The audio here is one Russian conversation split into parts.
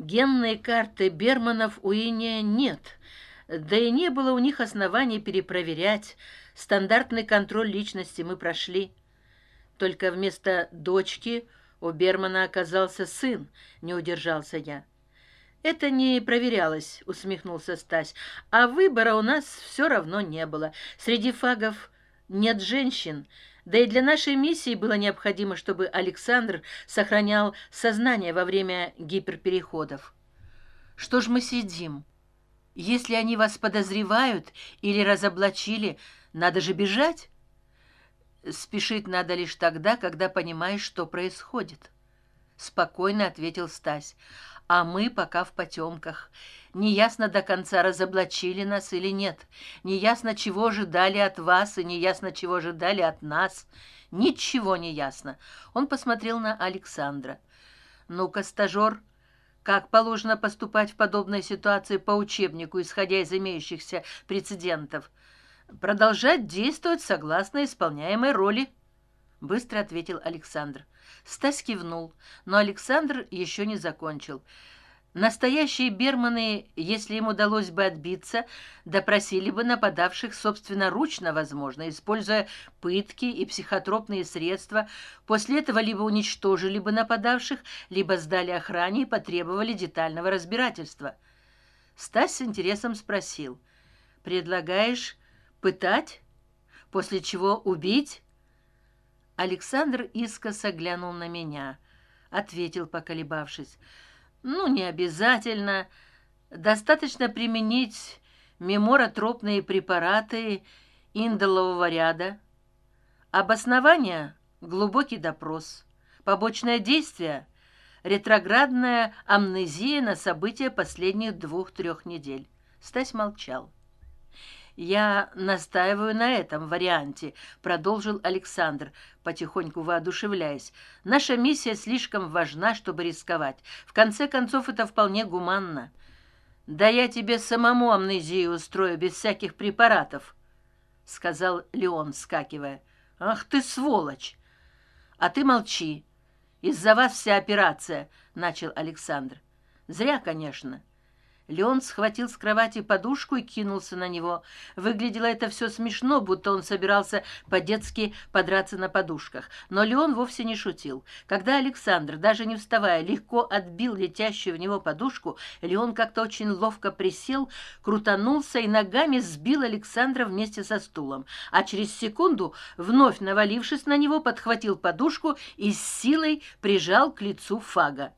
генной карты берманов у иния нет да и не было у них оснований перепроверять. Стандартный контроль личности мы прошли. Только вместо дочки у бермана оказался сын не удержался я. Это не проверялось усмехнулся стась. А выбора у нас все равно не было. Среди фагов нет женщин да и для нашей миссии было необходимо чтобы александр сохранял сознание во время гиперпереходов. Что ж мы сидим? Если они вас подозревают или разоблачили надо же бежать. Спешить надо лишь тогда когда понимаешь что происходит. Спокойно ответил стась а мы пока в потемках неясно до конца разоблачили нас или нет. Неясно чего ожидали от вас и неясно чего ожидали от нас. Ничего не ясно. Он посмотрел на александра. Ну ка стажер как положено поступать в подобной ситуации по учебнику исходя из имеющихся прецедентов? Продолжать действовать согласно исполняемой роли быстро ответил александр. Стась кивнул но александр еще не закончил. Настоящие берманы если им удалось бы отбиться допросили бы нападавших собственноручно возможно используя пытки и психотропные средства. После этого либо уничтожили бы нападавших либо сдали охране и потребовали детального разбирательства. Стась с интересом спросил предлагаешь пытать? После чего убить александр искоса глянул на меня ответил поколебавшись. Ну не обязательно. Достаточно применить меморотропные препараты индолового ряда. Обоснование глубокий допрос. Побочное действие ретроградная амнезия на события последних двух трех недель стась молчал я настаиваю на этом варианте продолжил александр потихоньку воодушевляясь. Наша миссия слишком важна чтобы рисковать. В конце концов это вполне гуманно. Да я тебе самому амнезию устрою без всяких препаратов сказал леон скакивая ах ты сволочь! А ты молчи. Из за вас вся операция начал александр. Зря конечно леон схватил с кровати подушку и кинулся на него. Выглядело это все смешно будто он собирался по детски подраться на подушках. Но леон вовсе не шутил. Когда александр даже не вставая легко отбил летящую в него подушку леон как то очень ловко присел крутанулся и ногами сбил александра вместе со стулом. А через секунду вновь навалившись на него подхватил подушку и с силой прижал к лицу фага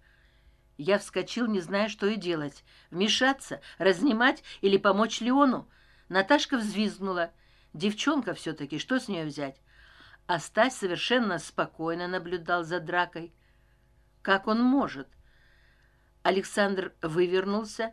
я вскочил не зная что и делать. Вмешаться разнимать или помочь леону? Наташка взвизгнула. Девчонка все таки что с нее взять? А стась совершенно спокойно наблюдал за дракой. Как он может? Александр вывернулся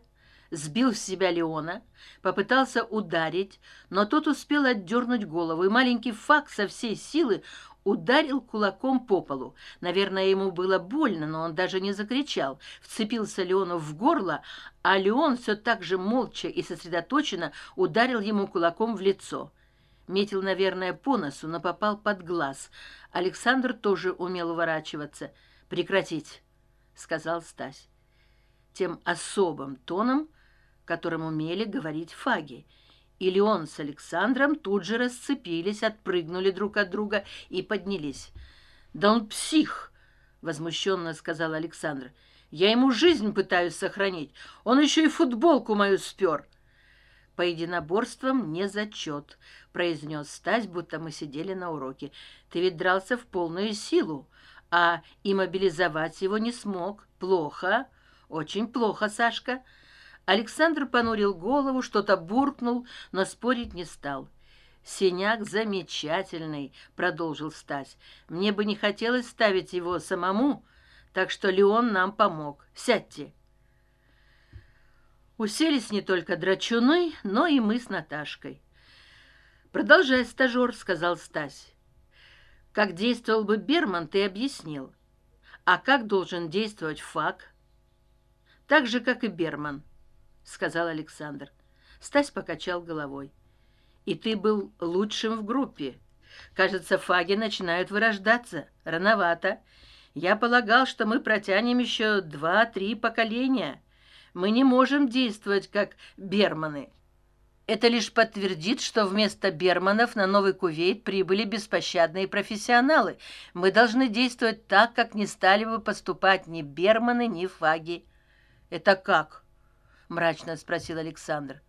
сбил с себя леона попытался ударить но тот успел отдернуть голову и маленький факт со всей силы ударил кулаком по полу. Наверное ему было больно но он даже не закричал. Вцепился леону в горло а леон все так же молча и сосредоточенно ударил ему кулаком в лицо. Метил наверное по носу но попал под глаз. Александр тоже умел уворачиваться. Прекратить сказал стась. Тем особым тоном которым умели говорить фаги. И леон с александром тут же расцепились отпрыгнули друг от друга и поднялись. Да он псих возмущенно сказал александр. Я ему жизнь пытаюсь сохранить. Он еще и футболку мою спер по единоборствам не зачет произнес стась будто мы сидели на уроке. Ты ведь дрался в полную силу а иммобилизовать его не смог. Плохо. Очень плохо сашка александр понурил голову что то буркнул но спорить не стал. Синяк замечательный продолжил стась. Мне бы не хотелось ставить его самому так что леон нам помог. Сядьте уселись не только драчуны но и мы с наташкой. Продолжай стажер сказал стась. Как действовал бы берман ты объяснил. А как должен действовать фак? Так же как и берман сказал александр. Стась покачал головой. И ты был лучшим в группе. Кажется фаги начинают вырождаться. Рановато. Я полагал что мы протянем еще два три поколения. Мы не можем действовать как берманы. Это лишь подтвердит что вместо берманов на новый кувейт прибыли беспощадные профессионалы. Мы должны действовать так как не стали бы поступать ни берманы ни фаги. Это как мрачно спросил александр